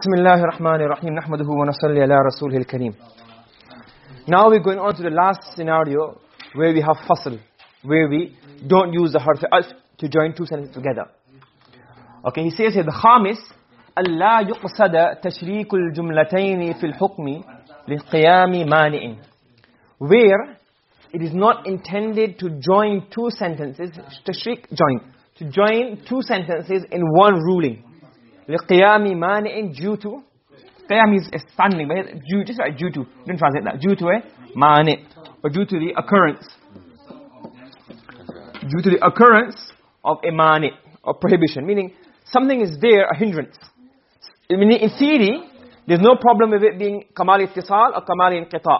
بسم الله الرحمن الرحيم نحمده ونصلي على رسوله الكريم Now we're going on to the last scenario where we have fasl where we don't use the harf atf to join two sentences together. Okay he says here the khamis alla yuqsad tashrik al-jumlatayn fi al-hukm mani'in. Where it is not intended to join two sentences tashrik join to join two sentences in one ruling. لقيام مانع due to qiyam is standing but due just like due to don't translate that due to a mani or due to the occurrence due to the occurrence of a mani or prohibition meaning something is there a hindrance meaning in theory there's no problem with it being kamal ittisal or kamal inqita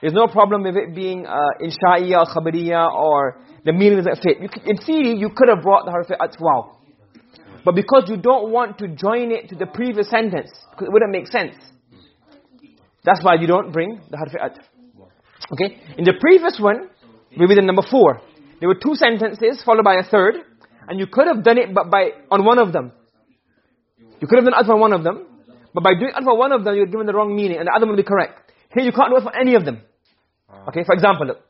there's no problem with it being uh, insha'iyya or khabariyya or the meaning doesn't fit you in theory you could have brought the harf atwaw but because you don't want to join it to the previous sentence, because it wouldn't make sense. That's why you don't bring the harf atf. Okay? In the previous one, maybe the number 4, there were two sentences followed by a third, and you could have done it but by on one of them. You could have done atf on one of them, but by doing atf on one of them, you're given the wrong meaning, and the other one will be correct. Here you can't do it for any of them. Ah. Okay, for example, look.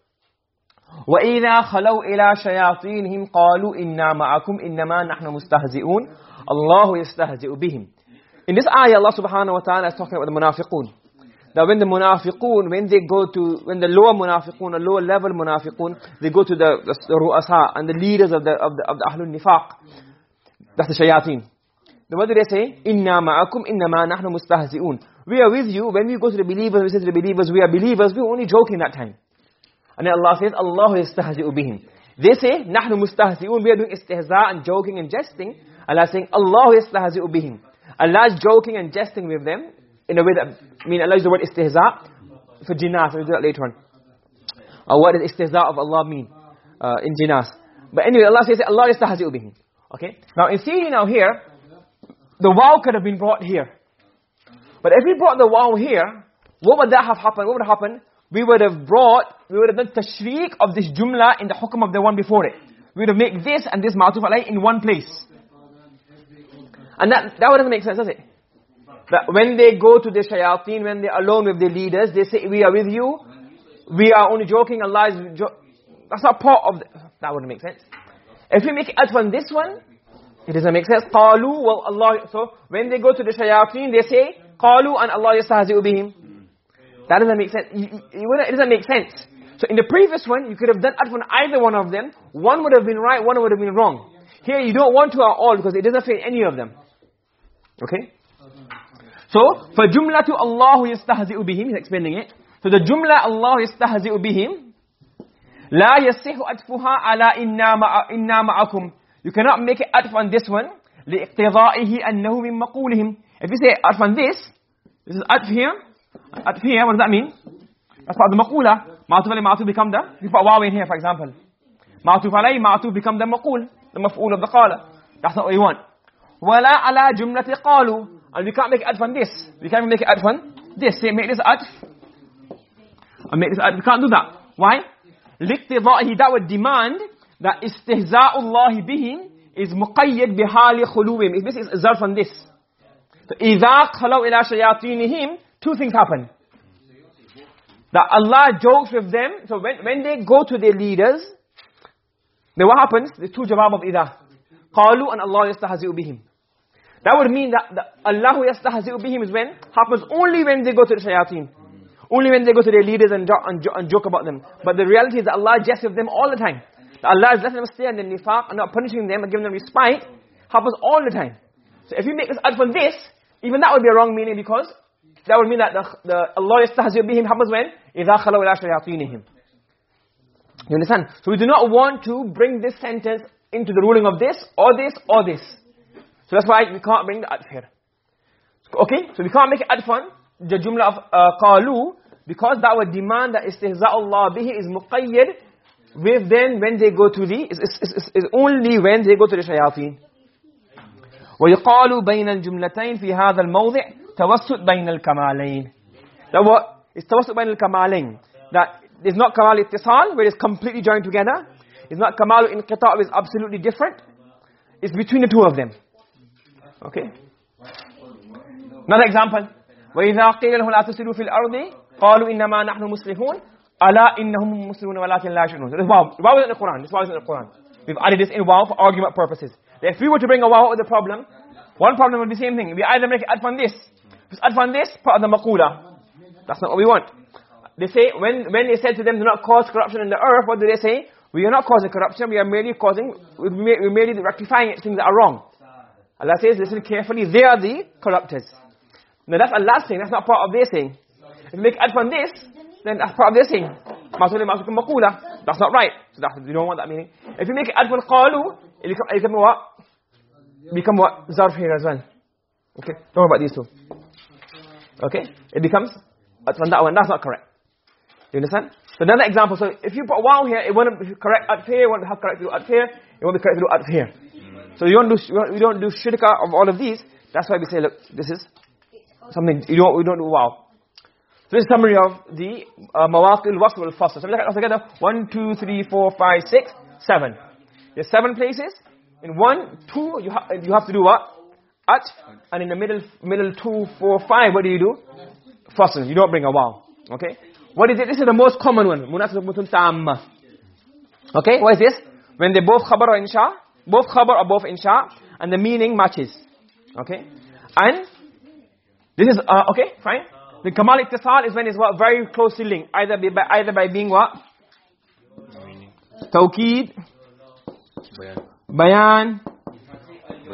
وَإِذَا خَلَوْا إِلَى شَيَاطِينِهِمْ قَالُوا إِنَّا مَعَكُمْ إِنَّمَا نَحْنُ مُسْتَهْزِئُونَ اللَّهُ يَسْتَهْزِئُ بِهِمْ In this ayah, Allah subhanahu wa ta'ala is talking about the munafiqun. That when the munafiqun, when they go to, when the lower munafiqun, the lower level munafiqun, they go to the, the, the ru'asa and the leaders of the, of the, of the ahlul nifaq. That's the shayateen. Then what do they say? إِنَّا مَعَكُمْ إِنَّمَا نَحْنُ مُسْتَهْزِئُونَ We are with you. When we go to the believers, we say to the believers, we are believers, we are only joking that time. And then Allah says, Allah yastahzi'u bihim. They say, نحن مستهزئون. We are doing istihza and joking and jesting. Allah is saying, Allah yastahzi'u bihim. Allah is joking and jesting with them in a way that, I mean, Allah uses the word istihza for jinas. We'll do that later on. Uh, what does istihza of Allah mean uh, in jinas? But anyway, Allah says, Allah yastahzi'u bihim. Okay? Now, in theory now here, the waw could have been brought here. But if we brought the waw here, what would that have happened? What would have happened? we would have brought, we would have done tashrik of this jumla in the hukm of the one before it. We would have made this and this ma'tuf alay in one place. And that, that wouldn't make sense, does it? But when they go to the shayateen, when they're alone with their leaders, they say, we are with you, we are only joking, Allah is jo That's not part of the, That wouldn't make sense. If we make it from this one, it doesn't make sense. قَالُوا Allah. So, when they go to the shayateen, they say, "Qalu and Allah يَسْتَهَزِئُ bihim." That doesn't make sense. It doesn't make sense. So in the previous one, you could have done atf on either one of them. One would have been right, one would have been wrong. Here you don't want to at all because it doesn't fit any of them. Okay? So, to Allah yastahzi'u bihim, he's explaining it. So the jumla Allah yastahzi'u bihim, la yasihu atfuha ala inna ma'akum. You cannot make it atf on this one, li'iqtidha'ihi annahu min maqulihim. If you say atf on this, this is atf here, at here, what does that mean? That's part of the maqula. Ma'atuf alayhi, ma'atuf become the... You put waw in here, for example. Ma'atuf alayhi, ma'atuf become the maqul. The maf'ul of the qala. That's not what you want. وَلَا عَلَى جُمْلَةِ قَالُوا And we can't make it atf on this. We can't make it atf on this. Say, make this atf. And make this atf. We can't do that. Why? لِقْتِضَائِهِ That would demand that istihza'u الله bihim is muqayyad bihali khuluwim. It means it's zarf on this. So, إِذَا قلوا إِلَى شَيَاطِينِهِمْ two things happen. That Allah jokes with them. So when, when they go to their leaders, then what happens? The two jawab of idha. qalu and Allah يَسْتَحَزِئُ بِهِمْ That would mean that, Allah يَسْتَحَزِئُ بِهِمْ is when? Happens only when they go to the shayateen. Only when they go to their leaders and, and, and joke about them. But the reality is that Allah jests with them all the time. That Allah is letting them stay in the nifaq and not punishing them and giving them respite. Happens all the time. So if you make this out from this, even that would be a wrong meaning because that would mean that the, the Allah yastahzi bihim happens when idha khalu ila shayatinihim. You understand? So we do not want to bring this sentence into the ruling of this or this or this. So that's why we can't bring the atf here. Okay? So we can't make atf on the jumla of uh, qalu because that would demand that istihza Allah bihi is muqayyad with them when they go to the is is is only when they go to the shayatin. ويقال بين الجملتين في هذا الموضع توسط بين الكمالين that what is توسط بين الكمالين that is not kamal ittisal where it's completely joined together it's not kamal inqita' is absolutely different it's between the two of them okay Another example. وَإِذَا قِيلَ لَهُمْ لَا تُفْسِدُوا فِي الْأَرْضِ قَالُوا إِنَّمَا نَحْنُ مُصْلِحُونَ أَلَا إِنَّهُمْ مُصْلِحُونَ وَلَكِنْ لَا يَشْعُرُونَ So this wow. Wow is in the Quran. This wow is in the Quran. We've added this in wow for argument purposes. If we were to bring a wow with the problem, one problem would be the same thing. We either make it add from this. Add from this, part of the maqula. That's not what we want. They say, when, when they said to them, do not cause corruption in the earth, what do they say? We are not causing corruption, we are merely causing, we're merely rectifying things that are wrong. Allah says, listen carefully, they are the corruptors. Now that's last thing, that's not part of their thing. If you make from this, then that's part of their thing. Masuli masukum maqula. That's not right. So that's, you don't want that meaning. If you make from qalu, it become, it become what? Become what? Zarf here as well. Okay, don't worry about these two. Okay, it becomes from that one, that's not correct. You understand? So another example, so if you put wow here, it won't be correct at here, won't have correct to at here, it won't be correct to at here. So you don't do you don't do shirka of all of these. That's why we say look, this is something you don't we don't do wow. So this is summary of the uh, mawaqil wasl al fasl. So look at together. 1 2 3 4 5 6 7. There's seven places. In 1 2 you have you have to do what? At and in the middle middle two, four, five. what do you do? Fasl. You don't bring a wow. Okay? What is it? This is the most common one. Munasabatun tamma. Okay, what is this? When they both khabar or insha, both khabar or both insha, and the meaning matches. Okay? And, this is, uh, okay, fine. The kamal ittisal is when it's what? Very closely linked. Either by, either by being what? Tawqeed. Bayan.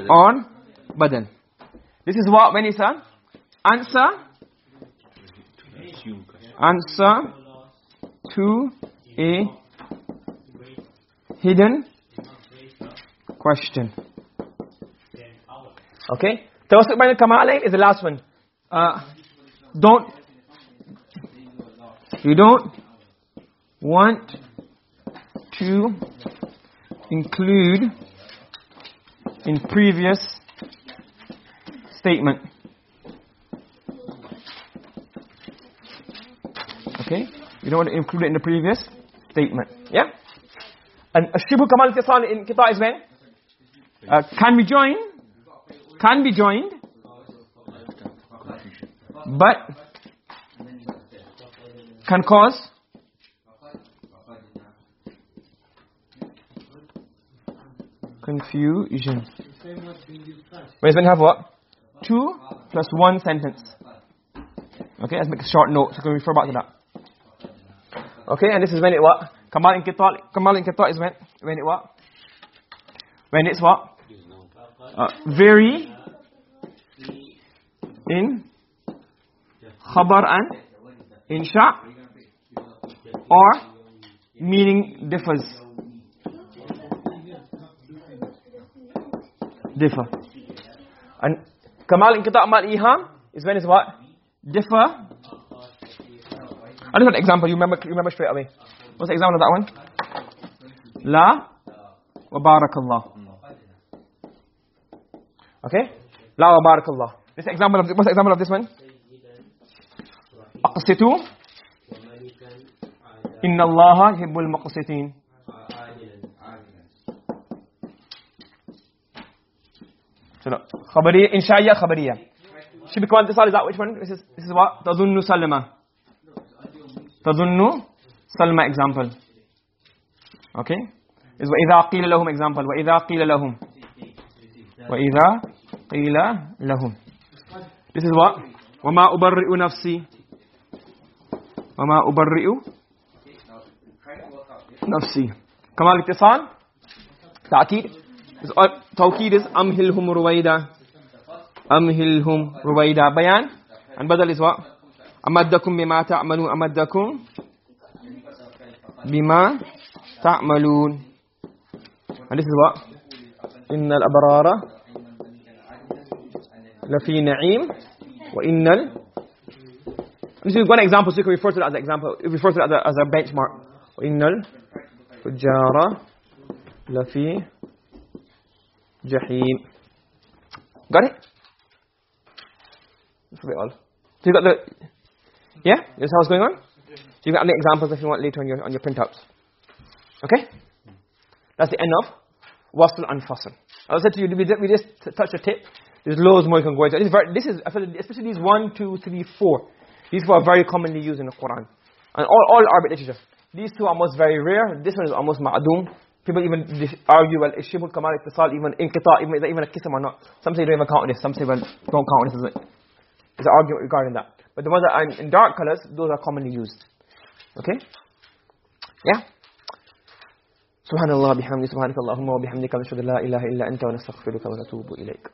On. Badal. This is what? When it's a answer answer to a hidden question. Okay? Tawassut bain al-kamalain is the last one. Uh, don't you don't want to include in previous statement Okay? You don't want to include it in the previous statement. Yeah? And Shibu Kamal Ittisal in Kita is when? Uh, can be joined. Can be joined. But can cause confusion. Whereas when have what? Two plus one sentence. Okay, let's make a short note so we can refer back to that. Okay, and this is when it what? Kamal inqita' Kamal inqita' is when when it what? When it's what? Uh, very in khabar and insha or meaning differs differ and kamal inqita' mal iham is when it's what differ I just want an example. You remember, you remember straight away. What's the example of that one? La wa barakallah. Okay? La wa barakallah. This example of what's the example of this one? Aqsitu. Inna Allah yuhibbul muqsitin. Khabariya, insha'iyya, khabariya. Should be quantified, is that which one? This is, this is what? Tadunnu salama. تظن سلمى example okay is واذا قيل لهم example واذا قيل لهم واذا قيل لهم this is what وما ابرئ نفسي وما ابرئ نفسي كمال اتصال تاكيد توكيد أمهلهم رويدا أمهلهم رويدا بيان عن بدل إسواء أمدكم بما تعملون أمدكم بما تعملون عن إسواء إن الأبرار لفي نعيم وإن ال This is one example, so you can refer to it as an example. You refer to it as a, as a benchmark. وَإِنَّ الْفُجَّارَ لَفِي Jahim. Got it? That's all. So you got the... Yeah? This how it's going on? You got any examples if you want later on your, on your printouts. Okay? That's the end of wasl and fasl. I said to you, we just, we just touch a tip. There's loads more you can go into. This is, especially these one, two, three, four. These four are very commonly used in the Qur'an. And all, all Arabic literature. These two are almost very rare. This one is almost ma'adum. People even argue, well, is shibul kamal ittisal even inqita, even, is that even a qism or not? Some say don't even count this. Some say, well, don't count this. There's an argument regarding that. But the ones that are in dark colors, those are commonly used. Okay? Yeah? سبحان الله بحمده سبحانك اللهم وبحمدك نشهد لا إله إلا أنت ونستغفرك ونتوب إليك